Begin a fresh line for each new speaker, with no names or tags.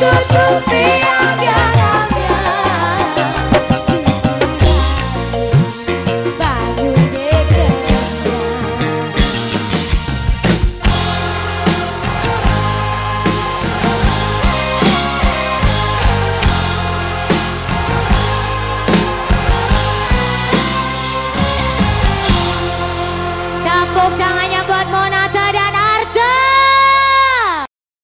the tangannya